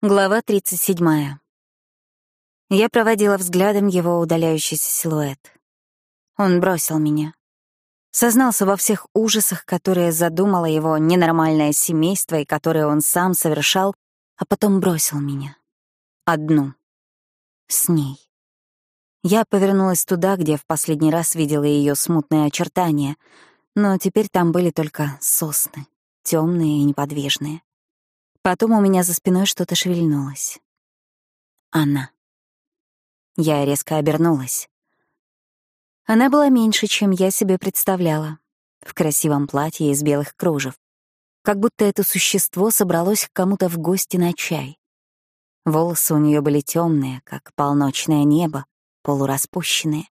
Глава 37. Я проводила взглядом его удаляющийся силуэт. Он бросил меня. Сознался во всех ужасах, которые задумало его ненормальное семейство и которые он сам совершал, а потом бросил меня. Одну. С ней. Я повернулась туда, где в последний раз видела ее смутные очертания, но теперь там были только сосны, темные и неподвижные. Потом у меня за спиной что-то шевельнулось. Она. Я резко обернулась. Она была меньше, чем я себе представляла, в красивом платье из белых кружев. Как будто это существо собралось к кому-то в гости на чай. Волосы у нее были темные, как полночное небо, полураспущенные.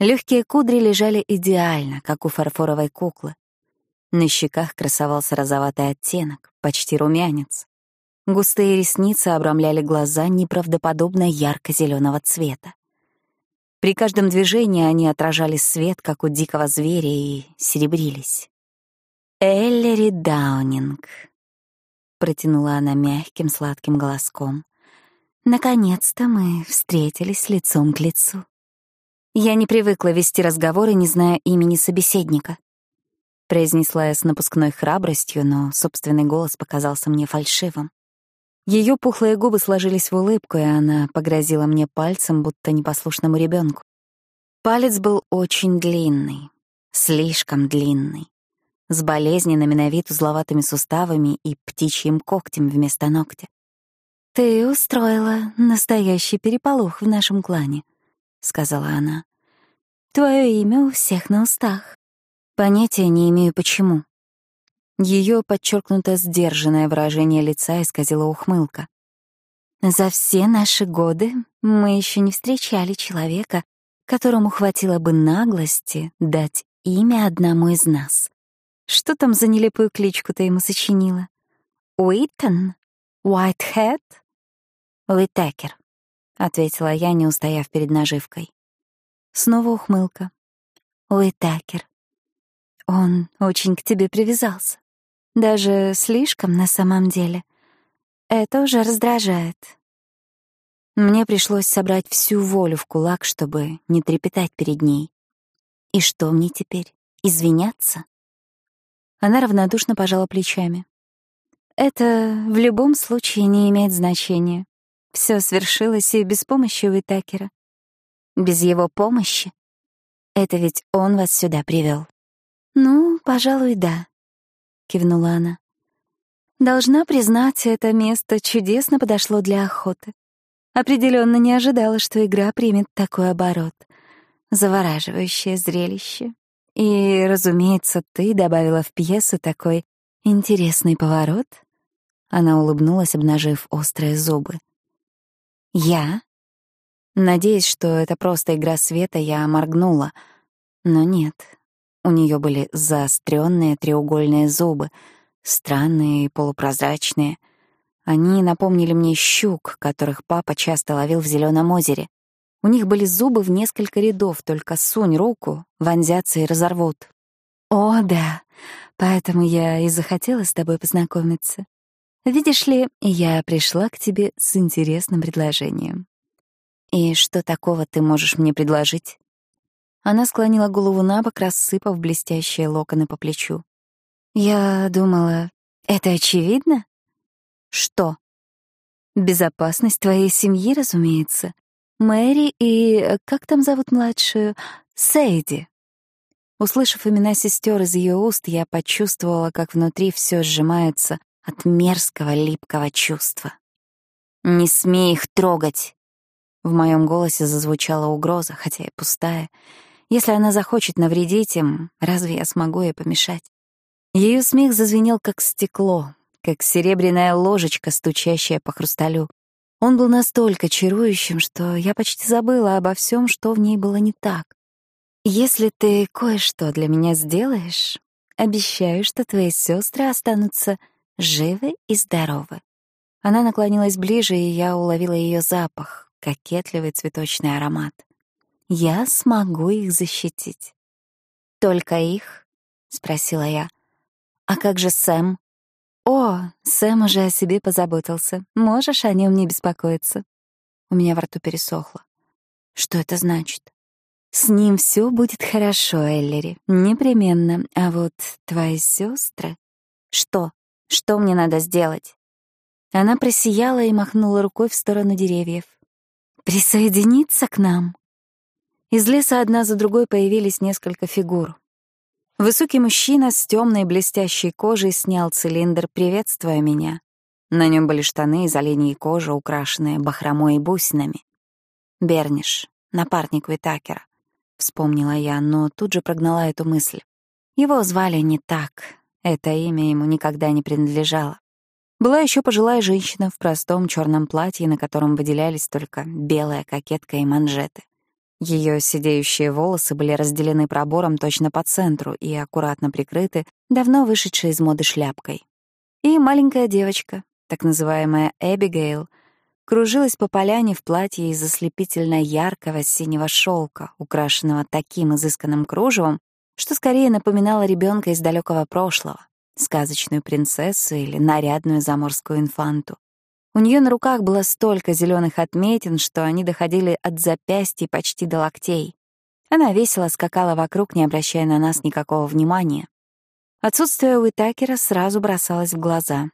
Легкие кудри лежали идеально, как у фарфоровой куклы. На щеках красовался розоватый оттенок, почти румянец. Густые ресницы обрамляли глаза неправдоподобно ярко зеленого цвета. При каждом движении они отражали свет, как у дикого зверя, и серебрились. «Эллери Даунинг», — протянула она мягким сладким голоском. «Наконец-то мы встретились лицом к лицу». Я не привыкла вести разговоры, не зная имени собеседника произнесла я с напускной храбростью, но собственный голос показался мне фальшивым. Ее пухлые губы сложились в улыбку, и она погрозила мне пальцем, будто непослушному ребенку. Палец был очень длинный, слишком длинный, с болезненными на вид узловатыми суставами и птичьим когтем вместо ногтя. «Ты устроила настоящий переполох в нашем клане», — сказала она. «Твое имя у всех на устах. Понятия не имею, почему. Ее подчеркнуто сдержанное выражение лица исказило ухмылка. За все наши годы мы еще не встречали человека, которому хватило бы наглости дать имя одному из нас. Что там за нелепую кличку ты ему сочинила? Уитон? Уайтхед? Уитекер, — ответила я, не устояв перед наживкой. Снова ухмылка. Уитакер. Он очень к тебе привязался. Даже слишком на самом деле. Это уже раздражает. Мне пришлось собрать всю волю в кулак, чтобы не трепетать перед ней. И что мне теперь? Извиняться? Она равнодушно пожала плечами. Это в любом случае не имеет значения. Все свершилось и без помощи Уитакера. Без его помощи. Это ведь он вас сюда привел. «Ну, пожалуй, да», — кивнула она. Должна признать, это место чудесно подошло для охоты. Определенно не ожидала, что игра примет такой оборот. Завораживающее зрелище. И, разумеется, ты добавила в пьесу такой интересный поворот. Она улыбнулась, обнажив острые зубы. Я? Надеясь, что это просто игра света, я моргнула. Но нет, у нее были заостренные треугольные зубы, странные и полупрозрачные. Они напомнили мне щук, которых папа часто ловил в зеленом озере. У них были зубы в несколько рядов, только сунь руку, вонзятся и разорвут. О, да, поэтому я и захотела с тобой познакомиться. Видишь ли, я пришла к тебе с интересным предложением. И что такого ты можешь мне предложить? Она склонила голову на бок, рассыпав блестящие локоны по плечу. «Я думала, это очевидно?» «Что?» «Безопасность твоей семьи, разумеется. Мэри и... Как там зовут младшую? Сейди». Услышав имена сестер из ее уст, я почувствовала, как внутри все сжимается от мерзкого липкого чувства. «Не смей их трогать!» В моем голосе зазвучала угроза, хотя и пустая. Если она захочет навредить им, разве я смогу ей помешать? Ее смех зазвенел как стекло, как серебряная ложечка, стучащая по хрусталю. Он был настолько чарующим, что я почти забыла обо всем, что в ней было не так. «Если ты кое-что для меня сделаешь, обещаю, что твои сестры останутся живы и здоровы». Она наклонилась ближе, и я уловила ее запах, кокетливый цветочный аромат. Я смогу их защитить. Только их? спросила я. А как же Сэм? «О, Сэм уже о себе позаботился. Можешь о нем не беспокоиться». У меня во рту пересохло. Что это значит? С ним все будет хорошо, Эллери, непременно. А вот твои сестры. Что? Что мне надо сделать? Она просияла и махнула рукой в сторону деревьев. Присоединиться к нам. Из леса одна за другой появились несколько фигур. Высокий мужчина с темной блестящей кожей снял цилиндр, приветствуя меня. На нем были штаны из оленьей кожи, украшенные бахромой и бусинами. Берниш, напарник Витакера, вспомнила я, но тут же прогнала эту мысль. Его звали не так, это имя ему никогда не принадлежало. Была еще пожилая женщина в простом черном платье, на котором выделялись только белая кокетка и манжеты. Ее сидеющие волосы были разделены пробором точно по центру и аккуратно прикрыты давно вышедшей из моды шляпкой. И маленькая девочка, так называемая Эбигейл, кружилась по поляне в платье из ослепительно яркого синего шелка, украшенного таким изысканным кружевом, что скорее напоминало ребенка из далекого прошлого, сказочную принцессу или нарядную заморскую инфанту. У нее на руках было столько зеленых отметин, что они доходили от запястья почти до локтей. Она весело скакала вокруг, не обращая на нас никакого внимания. Отсутствие Уитакера сразу бросалось в глаза.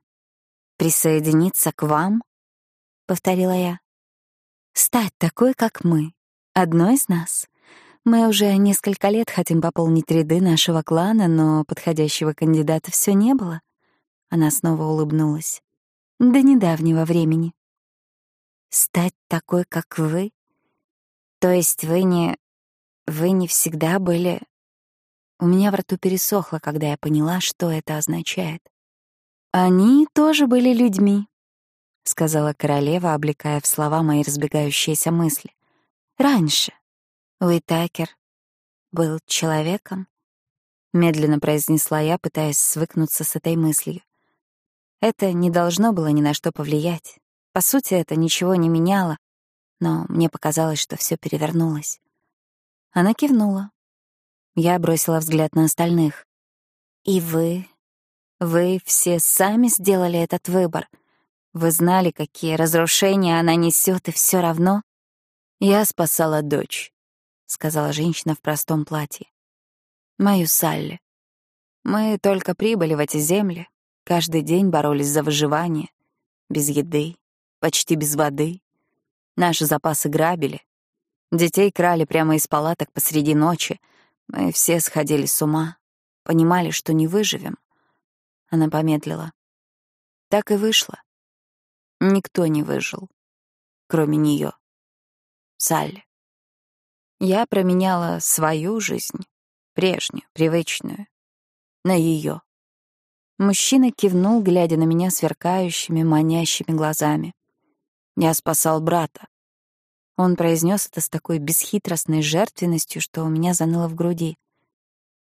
«Присоединиться к вам?» — повторила я. «Стать такой, как мы. Одной из нас. Мы уже несколько лет хотим пополнить ряды нашего клана, но подходящего кандидата все не было». Она снова улыбнулась. «До недавнего времени». «Стать такой, как вы? То есть вы не... Вы не всегда были...» У меня в рту пересохло, когда я поняла, что это означает. «Они тоже были людьми», — сказала королева, облекая в слова мои разбегающиеся мысли. «Раньше Уитакер был человеком», — медленно произнесла я, пытаясь свыкнуться с этой мыслью. Это не должно было ни на что повлиять. По сути, это ничего не меняло, но мне показалось, что все перевернулось. Она кивнула. Я бросила взгляд на остальных. «И вы вы все сами сделали этот выбор. Вы знали, какие разрушения она несет, и все равно... Я спасала дочь, — сказала женщина в простом платье. Мою Салли. Мы только прибыли в эти земли, каждый день боролись за выживание. Без еды, почти без воды. Наши запасы грабили. Детей крали прямо из палаток посреди ночи. Мы все сходили с ума, понимали, что не выживем. Она помедлила. Так и вышло. Никто не выжил, кроме нее. Салли. Я променяла свою жизнь, прежнюю, привычную, на ее. Мужчина кивнул, глядя на меня сверкающими, манящими глазами. Я спасал брата. Он произнес это с такой бесхитростной жертвенностью, что у меня заныло в груди.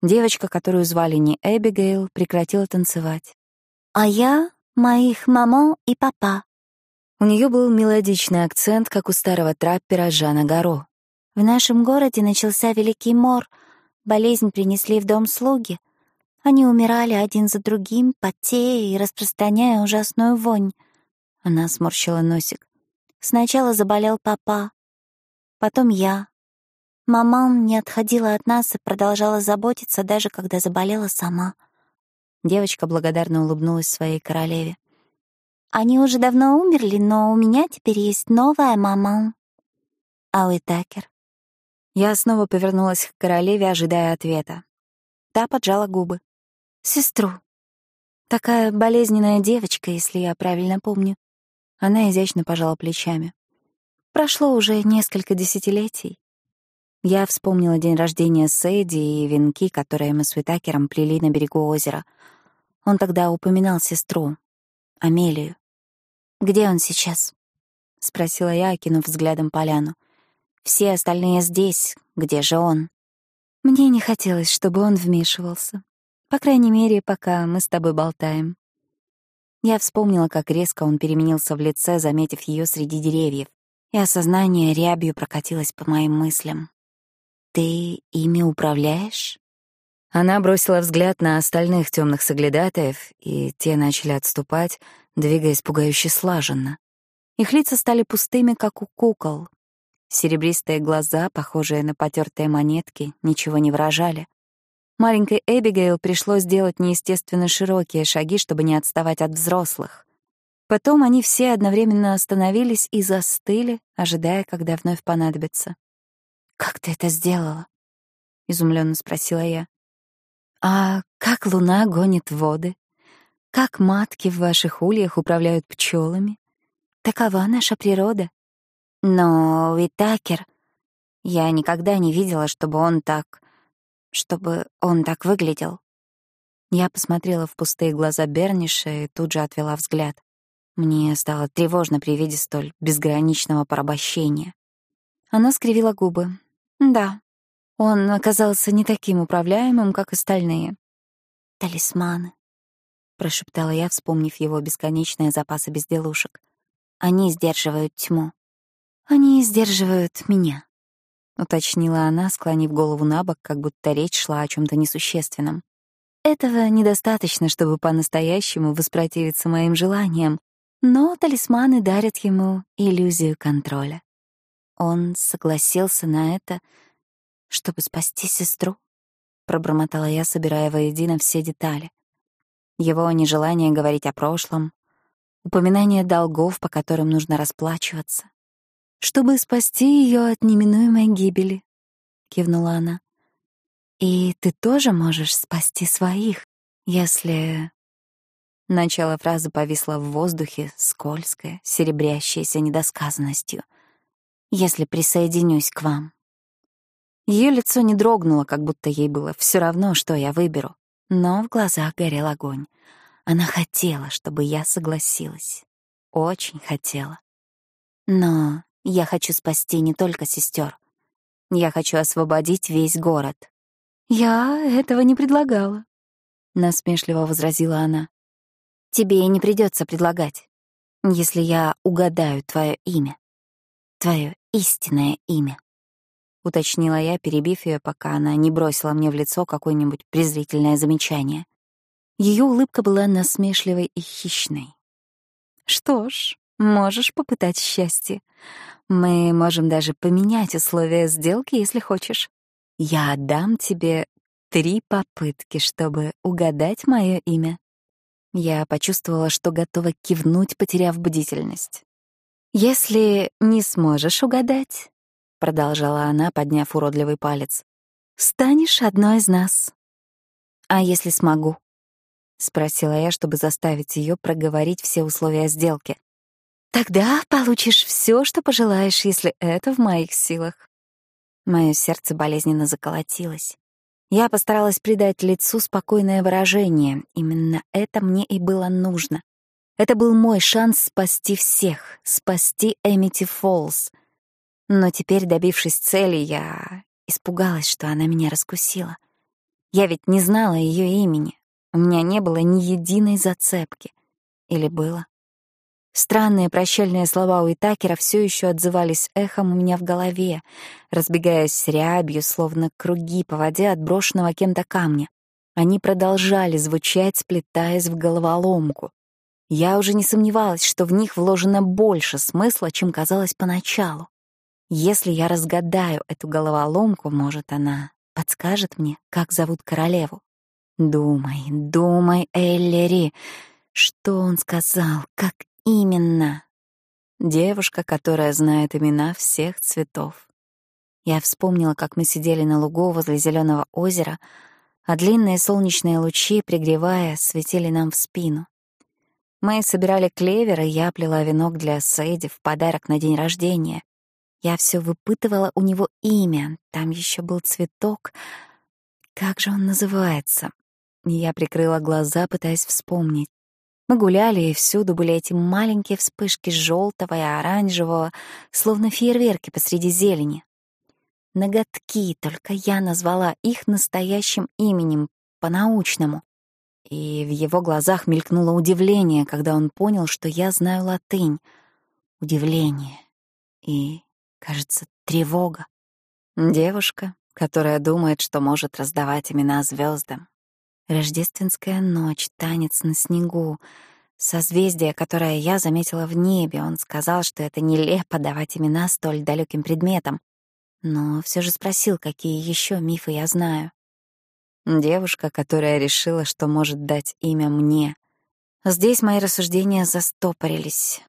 Девочка, которую звали не Эбигейл, прекратила танцевать. «А я — моих мама и папа». У нее был мелодичный акцент, как у старого траппера Жана Гаро. «В нашем городе начался Великий мор. Болезнь принесли в дом слуги. Они умирали один за другим, потея и распространяя ужасную вонь». Она сморщила носик. «Сначала заболел папа, потом я, Маман не отходила от нас и продолжала заботиться, даже когда заболела сама. Девочка благодарно улыбнулась своей королеве. «Они уже давно умерли, но у меня теперь есть новая мама. Ауи Такер». Я снова повернулась к королеве, ожидая ответа. Та поджала губы. «Сестру. Такая болезненная девочка, если я правильно помню». Она изящно пожала плечами. «Прошло уже несколько десятилетий. Я вспомнила день рождения Сэйди и венки, которые мы с Витакером плели на берегу озера. Он тогда упоминал сестру, Амелию. «Где он сейчас?» — спросила я, окинув взглядом поляну. «Все остальные здесь. Где же он?» Мне не хотелось, чтобы он вмешивался. По крайней мере, пока мы с тобой болтаем. Я вспомнила, как резко он переменился в лице, заметив ее среди деревьев, и осознание рябью прокатилось по моим мыслям. «Ты ими управляешь?» Она бросила взгляд на остальных темных соглядатаев, и те начали отступать, двигаясь пугающе слаженно. Их лица стали пустыми, как у кукол. Серебристые глаза, похожие на потертые монетки, ничего не выражали. Маленькой Эбигейл пришлось сделать неестественно широкие шаги, чтобы не отставать от взрослых. Потом они все одновременно остановились и застыли, ожидая, когда вновь понадобится. «Как ты это сделала?» — изумленно спросила я. «А как луна гонит воды? Как матки в ваших ульях управляют пчелами? Такова наша природа. Но Витакер... Я никогда не видела, чтобы он так... чтобы он так выглядел». Я посмотрела в пустые глаза Берниша и тут же отвела взгляд. Мне стало тревожно при виде столь безграничного порабощения. Она скривила губы. Да, он оказался не таким управляемым, как остальные. «Талисманы», — прошептала я, вспомнив его бесконечные запасы безделушек. «Они сдерживают тьму». «Они сдерживают меня», — уточнила она, склонив голову на бок, как будто речь шла о чем то несущественном. «Этого недостаточно, чтобы по-настоящему воспротивиться моим желаниям, но талисманы дарят ему иллюзию контроля. Он согласился на это, чтобы спасти сестру, пробормотала я, собирая воедино все детали. Его нежелание говорить о прошлом, упоминание долгов, по которым нужно расплачиваться. «Чтобы спасти ее от неминуемой гибели», — кивнула она. «И ты тоже можешь спасти своих, если Начало фразы повисло в воздухе, скользкое, серебрящееся недосказанностью. «Если присоединюсь к вам». Ее лицо не дрогнуло, как будто ей было все равно, что я выберу. Но в глазах горел огонь. Она хотела, чтобы я согласилась. Очень хотела. Но я хочу спасти не только сестер. Я хочу освободить весь город. «Я этого не предлагала», — насмешливо возразила она. Тебе и не придется предлагать, если я угадаю твое имя. Твое истинное имя. Уточнила я, перебив ее, пока она не бросила мне в лицо какое-нибудь презрительное замечание. Ее улыбка была насмешливой и хищной. Что ж, можешь попытать счастье. Мы можем даже поменять условия сделки, если хочешь. Я отдам тебе три попытки, чтобы угадать мое имя. Я почувствовала, что готова кивнуть, потеряв бдительность. «Если не сможешь угадать», — продолжала она, подняв уродливый палец, — «станешь одной из нас». «А если смогу?» — спросила я, чтобы заставить ее проговорить все условия сделки. «Тогда получишь все, что пожелаешь, если это в моих силах». Мое сердце болезненно заколотилось. Я постаралась придать лицу спокойное выражение. Именно это мне и было нужно. Это был мой шанс спасти всех, спасти Эмити Фолс. Но теперь, добившись цели, я испугалась, что она меня раскусила. Я ведь не знала ее имени. У меня не было ни единой зацепки. Или было? Странные прощальные слова у Итакера все еще отзывались эхом у меня в голове, разбегаясь рябью, словно круги по воде отброшенного кем-то камня. Они продолжали звучать, сплетаясь в головоломку. Я уже не сомневалась, что в них вложено больше смысла, чем казалось поначалу. Если я разгадаю эту головоломку, может, она подскажет мне, как зовут королеву. Думай, думай, Эллери. Что он сказал? Как Именно. Девушка, которая знает имена всех цветов. Я вспомнила, как мы сидели на лугу возле зеленого озера, а длинные солнечные лучи, пригревая, светили нам в спину. Мы собирали клевер, и я плела венок для Сейди в подарок на день рождения. Я все выпытывала у него имя, там еще был цветок. Как же он называется? Я прикрыла глаза, пытаясь вспомнить. Мы гуляли, и всюду были эти маленькие вспышки желтого и оранжевого, словно фейерверки посреди зелени. Ноготки, только я назвала их настоящим именем, по-научному. И в его глазах мелькнуло удивление, когда он понял, что я знаю латынь. Удивление и, кажется, тревога. Девушка, которая думает, что может раздавать имена звездам. Рождественская ночь, танец на снегу, созвездие, которое я заметила в небе. Он сказал, что это нелепо давать имена столь далеким предметам, но все же спросил, какие еще мифы я знаю. Девушка, которая решила, что может дать имя мне. Здесь мои рассуждения застопорились.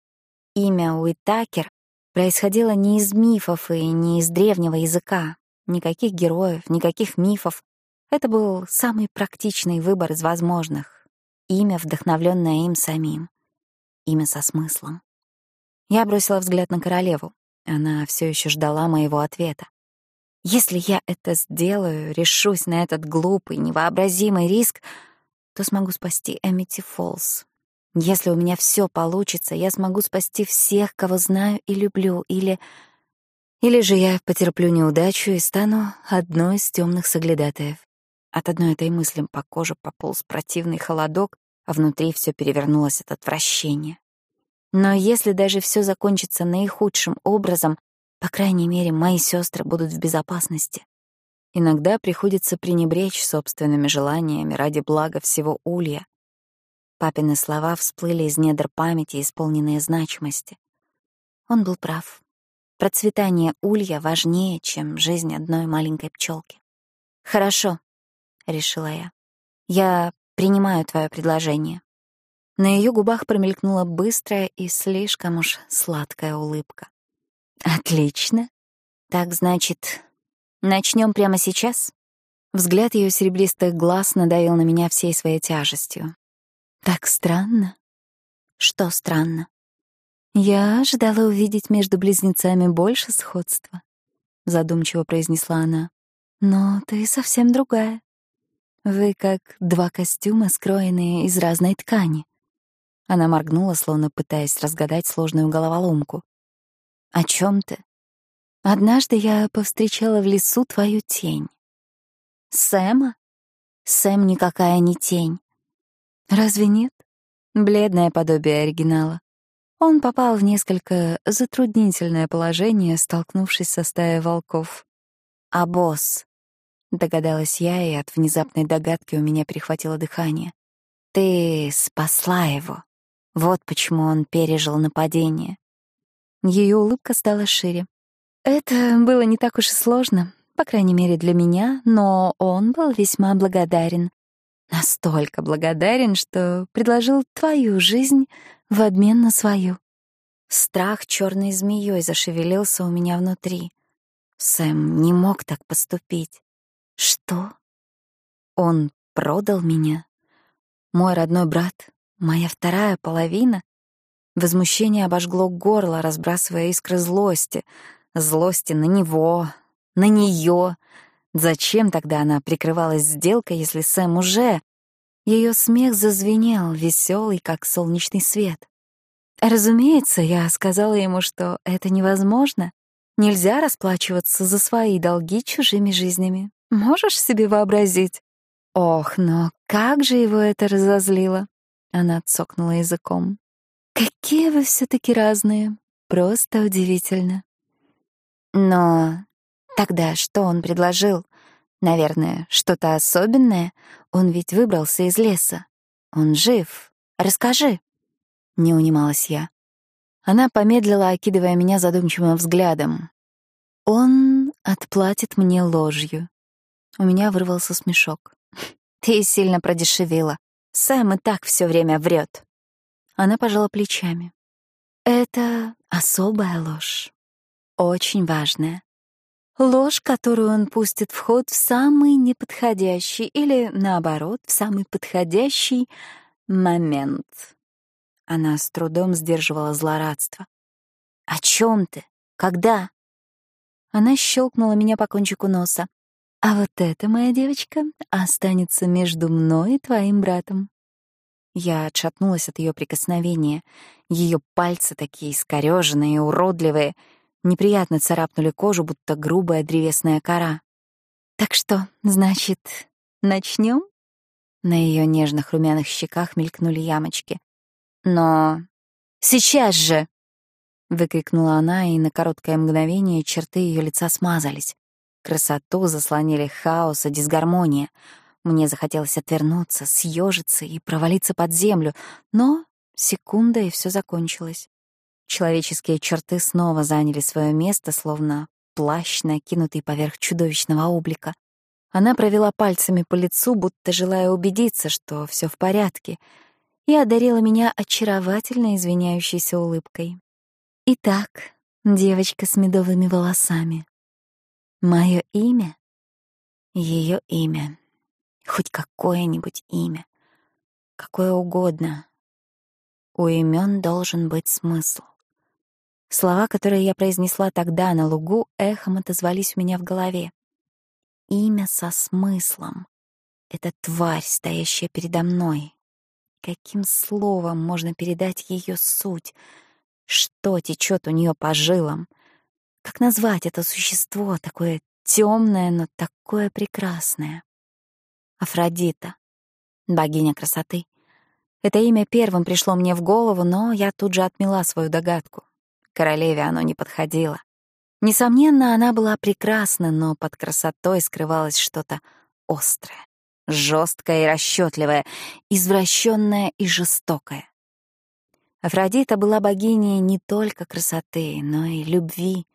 Имя Уитакер происходило не из мифов и не из древнего языка. Никаких героев, никаких мифов. Это был самый практичный выбор из возможных. Имя, вдохновленное им самим. Имя со смыслом. Я бросила взгляд на королеву. Она все еще ждала моего ответа. Если я это сделаю, решусь на этот глупый, невообразимый риск, то смогу спасти Эмити Фолс. Если у меня все получится, я смогу спасти всех, кого знаю и люблю, или... Или же я потерплю неудачу и стану одной из темных соглядатаев. От одной этой мысли по коже пополз противный холодок, а внутри все перевернулось от отвращения. Но если даже все закончится наихудшим образом, по крайней мере, мои сестры будут в безопасности. Иногда приходится пренебречь собственными желаниями ради блага всего Улья. Папины слова всплыли из недр памяти, исполненные значимости. Он был прав. Процветание Улья важнее, чем жизнь одной маленькой пчелки. «Хорошо», — решила я. «Я принимаю твое предложение». На ее губах промелькнула быстрая и слишком уж сладкая улыбка. Отлично. Так значит, начнем прямо сейчас? Взгляд ее серебристых глаз надавил на меня всей своей тяжестью. Так странно. Что странно? Я ожидала увидеть между близнецами больше сходства, задумчиво произнесла она. Но ты совсем другая. Вы как два костюма, скроенные из разной ткани. Она моргнула, словно пытаясь разгадать сложную головоломку. «О чем ты?» «Однажды я повстречала в лесу твою тень». «Сэма?» «Сэм никакая не тень». «Разве нет?» Бледное подобие оригинала. Он попал в несколько затруднительное положение, столкнувшись со стаей волков. «А босс?» — догадалась я, и от внезапной догадки у меня перехватило дыхание. «Ты спасла его. Вот почему он пережил нападение. Ее улыбка стала шире. Это было не так уж и сложно, по крайней мере для меня, но он был весьма благодарен. Настолько благодарен, что предложил твою жизнь в обмен на свою. Страх черной змеей зашевелился у меня внутри. Сэм не мог так поступить. Что? Он продал меня? Мой родной брат, моя вторая половина? Возмущение обожгло горло, разбрасывая искры злости. Злости на него, на нее. Зачем тогда она прикрывалась сделкой, если Сэм уже... Ее смех зазвенел, веселый, как солнечный свет. Разумеется, я сказала ему, что это невозможно. Нельзя расплачиваться за свои долги чужими жизнями. Можешь себе вообразить? Ох, но как же его это разозлило. Она цокнула языком. Какие вы все-таки разные. Просто удивительно. Но тогда что он предложил? Наверное, что-то особенное? Он ведь выбрался из леса. Он жив. Расскажи. Не унималась я. Она помедлила, окидывая меня задумчивым взглядом. Он отплатит мне ложью. У меня вырвался смешок. Ты сильно продешевила. Сэм и так все время врет. Она пожала плечами. Это особая ложь. Очень важная. Ложь, которую он пустит в ход в самый неподходящий или, наоборот, в самый подходящий момент. Она с трудом сдерживала злорадство. «О чем ты? Когда?» Она щелкнула меня по кончику носа. «А вот это, моя девочка, останется между мной и твоим братом. Я отшатнулась от ее прикосновения. Ее пальцы такие искорёженные и уродливые, неприятно царапнули кожу, будто грубая древесная кора. «Так что, значит, начнем? На ее нежных румяных щеках мелькнули ямочки. «Но сейчас же!» — выкрикнула она, и на короткое мгновение черты ее лица смазались. Красоту заслонили хаос и дисгармония. Мне захотелось отвернуться, съежиться и провалиться под землю, но секунда, и все закончилось. Человеческие черты снова заняли свое место, словно плащ, накинутый поверх чудовищного облика. Она провела пальцами по лицу, будто желая убедиться, что все в порядке, и одарила меня очаровательно извиняющейся улыбкой. Итак, девочка с медовыми волосами. Мое имя? Ее имя. Хоть какое-нибудь имя. Какое угодно. У имен должен быть смысл. Слова, которые я произнесла тогда на лугу, эхом отозвались у меня в голове. Имя со смыслом. Это тварь, стоящая передо мной. Каким словом можно передать ее суть? Что течет у нее по жилам? Как назвать это существо, такое темное, но такое прекрасное? Афродита, богиня красоты. Это имя первым пришло мне в голову, но я тут же отмела свою догадку. Королеве оно не подходило. Несомненно, она была прекрасна, но под красотой скрывалось что-то острое, жесткое и расчетливое, извращенное и жестокое. Афродита была богиней не только красоты, но и любви.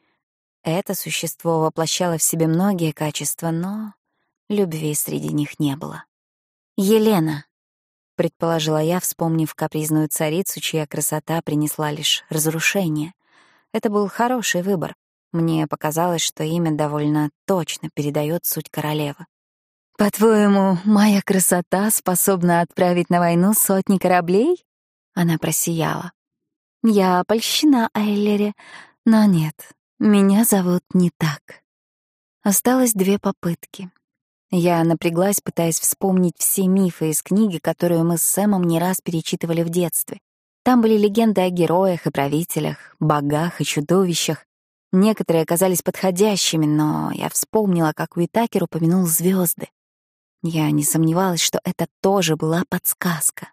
Это существо воплощало в себе многие качества, но любви среди них не было. «Елена», — предположила я, вспомнив капризную царицу, чья красота принесла лишь разрушение. Это был хороший выбор. Мне показалось, что имя довольно точно передает суть королевы. «По-твоему, моя красота способна отправить на войну сотни кораблей?» Она просияла. «Я польщена, Айлере, но нет, меня зовут не так». Осталось две попытки. Я напряглась, пытаясь вспомнить все мифы из книги, которую мы с Сэмом не раз перечитывали в детстве. Там были легенды о героях и правителях, богах и чудовищах. Некоторые оказались подходящими, но я вспомнила, как Уитакер упомянул звезды. Я не сомневалась, что это тоже была подсказка.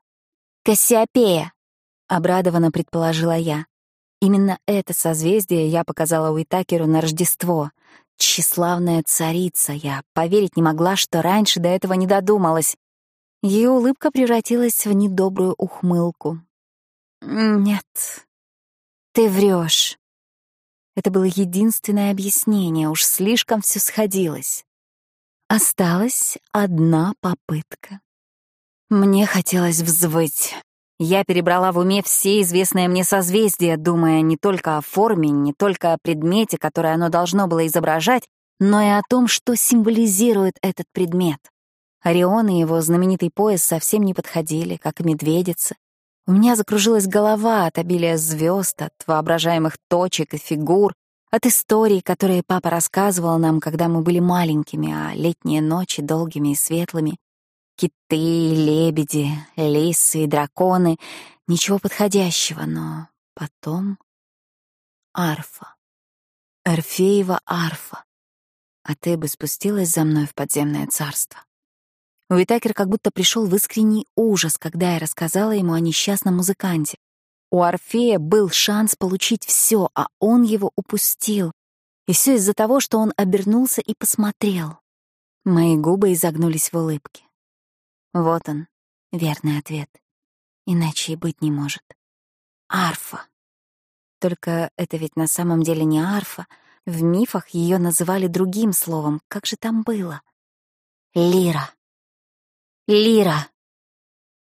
«Кассиопея!» — обрадованно предположила я. Именно это созвездие я показала Уитакеру на Рождество. Тщеславная царица, я поверить не могла, что раньше до этого не додумалась. Ее улыбка превратилась в недобрую ухмылку. «Нет, ты врешь. Это было единственное объяснение, уж слишком все сходилось. Осталась одна попытка. Мне хотелось взвыть. Я перебрала в уме все известные мне созвездия, думая не только о форме, не только о предмете, который оно должно было изображать, но и о том, что символизирует этот предмет. Орион и его знаменитый пояс совсем не подходили, как и медведица. У меня закружилась голова от обилия звезд, от воображаемых точек и фигур, от историй, которые папа рассказывал нам, когда мы были маленькими, а летние ночи долгими и светлыми. Киты, лебеди, лисы и драконы — ничего подходящего, но потом... Арфа. Орфеева арфа. А ты бы спустилась за мной в подземное царство. Уитакер как будто пришел в искренний ужас, когда я рассказала ему о несчастном музыканте. У Орфея был шанс получить все, а он его упустил. И все из-за того, что он обернулся и посмотрел. Мои губы изогнулись в улыбке. Вот он, верный ответ. Иначе и быть не может. Арфа. Только это ведь на самом деле не арфа. В мифах ее называли другим словом. Как же там было? Лира. Лира,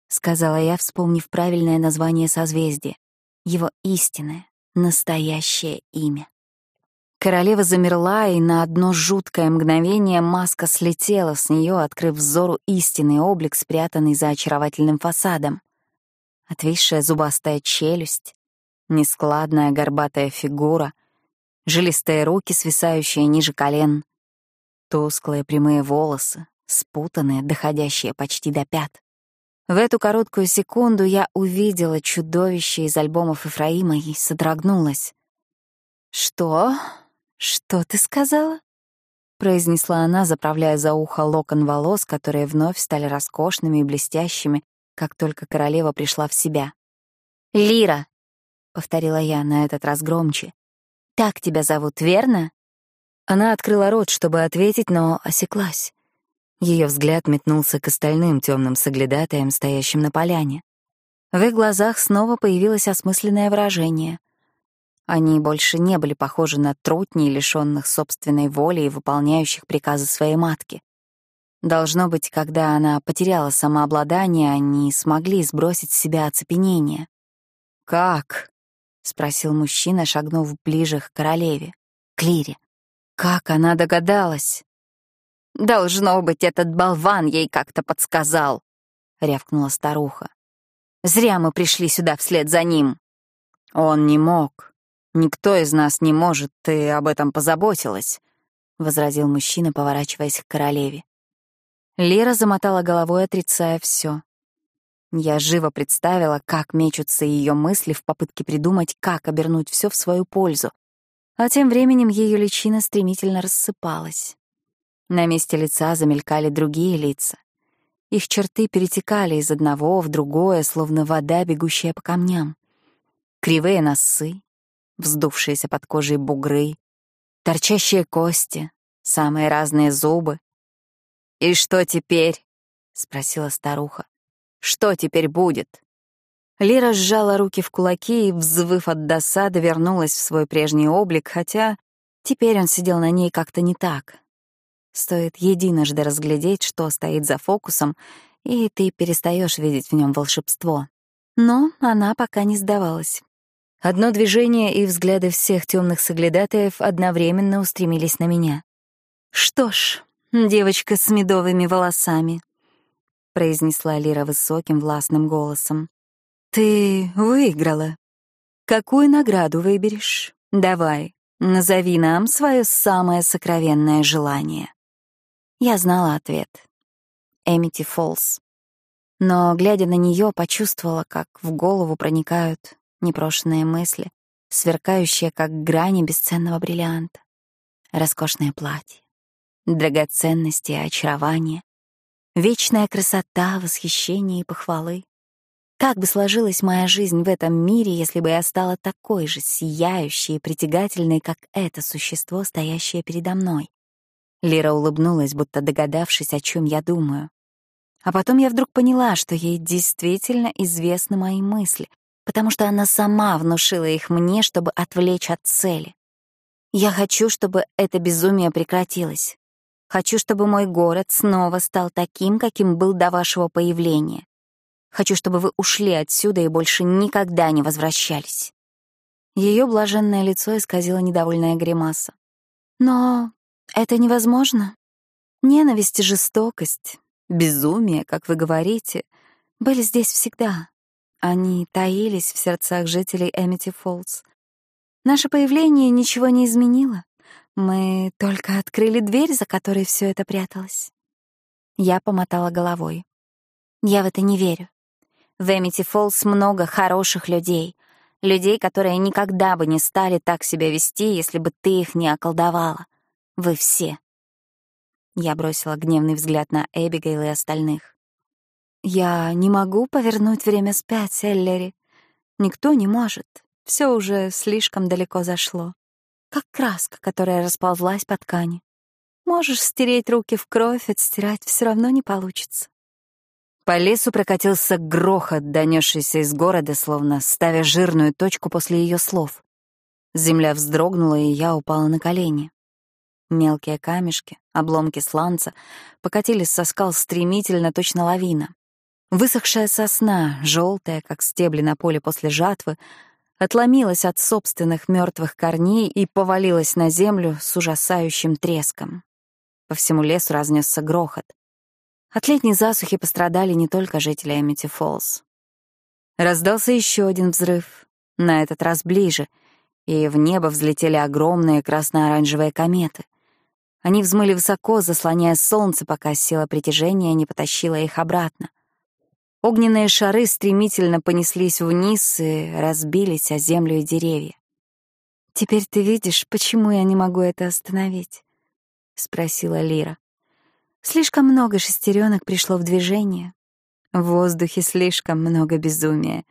сказала я, вспомнив правильное название созвездия, его истинное, настоящее имя. Королева замерла, и на одно жуткое мгновение маска слетела с нее, открыв взору истинный облик, спрятанный за очаровательным фасадом. Отвисшая зубастая челюсть, нескладная горбатая фигура, жилистые руки, свисающие ниже колен, тусклые прямые волосы, спутанные, доходящие почти до пят. В эту короткую секунду я увидела чудовище из альбомов Ефраима и содрогнулась. «Что? Что ты сказала?» — произнесла она, заправляя за ухо локон волос, которые вновь стали роскошными и блестящими, как только королева пришла в себя. «Лира!» — повторила я на этот раз громче. «Так тебя зовут, верно?» Она открыла рот, чтобы ответить, но осеклась. Ее взгляд метнулся к остальным темным соглядатаям, стоящим на поляне. В их глазах снова появилось осмысленное выражение. Они больше не были похожи на трутней, лишенных собственной воли и выполняющих приказы своей матки. Должно быть, когда она потеряла самообладание, они смогли сбросить с себя оцепенение. «Как?» — спросил мужчина, шагнув ближе к королеве, к Лире. «Как она догадалась?» «Должно быть, этот болван ей как-то подсказал», — рявкнула старуха. «Зря мы пришли сюда вслед за ним». «Он не мог. Никто из нас не может, ты об этом позаботилась», — возразил мужчина, поворачиваясь к королеве. Лера замотала головой, отрицая все. Я живо представила, как мечутся ее мысли в попытке придумать, как обернуть все в свою пользу. А тем временем ее личина стремительно рассыпалась. На месте лица замелькали другие лица. Их черты перетекали из одного в другое, словно вода, бегущая по камням. Кривые носы, вздувшиеся под кожей бугры, торчащие кости, самые разные зубы. «И что теперь?» — спросила старуха. «Что теперь будет?» Лира сжала руки в кулаки и, взвыв от досады, вернулась в свой прежний облик, хотя теперь он сидел на ней как-то не так, Стоит единожды разглядеть, что стоит за фокусом, и ты перестаешь видеть в нем волшебство. Но она пока не сдавалась. Одно движение и взгляды всех темных соглядатаев одновременно устремились на меня. «Что ж, девочка с медовыми волосами», — произнесла Лира высоким властным голосом. «Ты выиграла. Какую награду выберешь? Давай, назови нам свое самое сокровенное желание». Я знала ответ. Эмити Фолс. Но, глядя на нее, почувствовала, как в голову проникают непрошенные мысли, сверкающие, как грани бесценного бриллианта. Роскошное платье, драгоценности и очарование, вечная красота, восхищение и похвалы. Как бы сложилась моя жизнь в этом мире, если бы я стала такой же сияющей и притягательной, как это существо, стоящее передо мной? Лира улыбнулась, будто догадавшись, о чем я думаю. А потом я вдруг поняла, что ей действительно известны мои мысли, потому что она сама внушила их мне, чтобы отвлечь от цели. Я хочу, чтобы это безумие прекратилось. Хочу, чтобы мой город снова стал таким, каким был до вашего появления. Хочу, чтобы вы ушли отсюда и больше никогда не возвращались. Ее блаженное лицо исказило недовольная гримаса. Но это невозможно. Ненависть и жестокость, безумие, как вы говорите, были здесь всегда. Они таились в сердцах жителей Эмити Фоллс. Наше появление ничего не изменило. Мы только открыли дверь, за которой все это пряталось. Я помотала головой. Я в это не верю. В Эмити Фоллс много хороших людей. Людей, которые никогда бы не стали так себя вести, если бы ты их не околдовала. Вы все. Я бросила гневный взгляд на Эбигейл и остальных. Я не могу повернуть время спять, Эллери. Никто не может. Все уже слишком далеко зашло. Как краска, которая расползлась по ткани. Можешь стереть руки в кровь, отстирать все равно не получится. По лесу прокатился грохот, донесшийся из города, словно ставя жирную точку после ее слов. Земля вздрогнула, и я упала на колени. Мелкие камешки, обломки сланца покатились со скал стремительно, точно лавина. Высохшая сосна, желтая, как стебли на поле после жатвы, отломилась от собственных мертвых корней и повалилась на землю с ужасающим треском. По всему лесу разнесся грохот. От летней засухи пострадали не только жители Эмити Фоллс. Раздался еще один взрыв, на этот раз ближе, и в небо взлетели огромные красно-оранжевые кометы — они взмыли высоко, заслоняя солнце, пока сила притяжения не потащила их обратно. Огненные шары стремительно понеслись вниз и разбились о землю и деревья. «Теперь ты видишь, почему я не могу это остановить?» — спросила Лира. «Слишком много шестеренок пришло в движение. В воздухе слишком много безумия.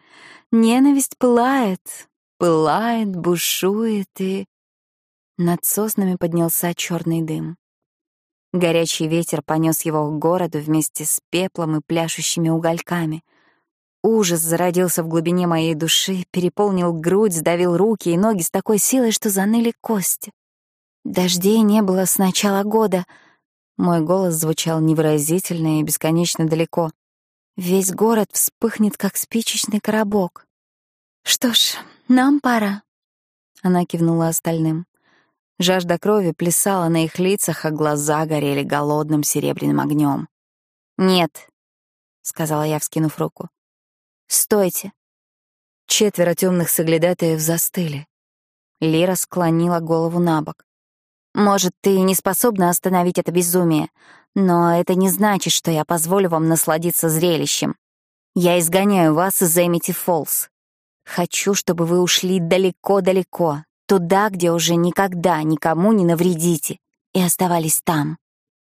Ненависть пылает, пылает, бушует и...» Над соснами поднялся черный дым. Горячий ветер понес его к городу вместе с пеплом и пляшущими угольками. Ужас зародился в глубине моей души, переполнил грудь, сдавил руки и ноги с такой силой, что заныли кости. Дождей не было с начала года. Мой голос звучал невыразительно и бесконечно далеко. Весь город вспыхнет, как спичечный коробок. Что ж, нам пора. Она кивнула остальным. Жажда крови плясала на их лицах, а глаза горели голодным серебряным огнем. «Нет», — сказала я, вскинув руку. «Стойте». Четверо темных соглядатаев застыли. Лира склонила голову на бок. «Может, ты не способна остановить это безумие, но это не значит, что я позволю вам насладиться зрелищем. Я изгоняю вас из Эмити Фолс. Хочу, чтобы вы ушли далеко-далеко, Туда, где уже никогда никому не навредите, и оставались там.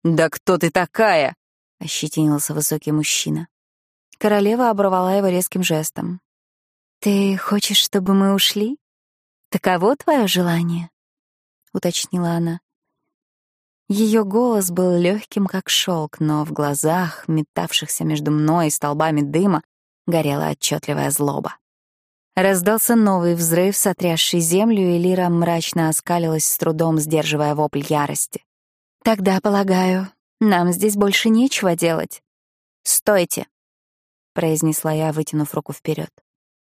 «Да кто ты такая?» — ощетинился высокий мужчина. Королева оборвала его резким жестом. «Ты хочешь, чтобы мы ушли? Таково твое желание?» — уточнила она. Ее голос был легким, как шелк, но в глазах, метавшихся между мной и столбами дыма, горела отчетливая злоба. Раздался новый взрыв, сотрясший землю, и Лира мрачно оскалилась, с трудом сдерживая вопль ярости. «Тогда, полагаю, нам здесь больше нечего делать». «Стойте», — произнесла я, вытянув руку вперед.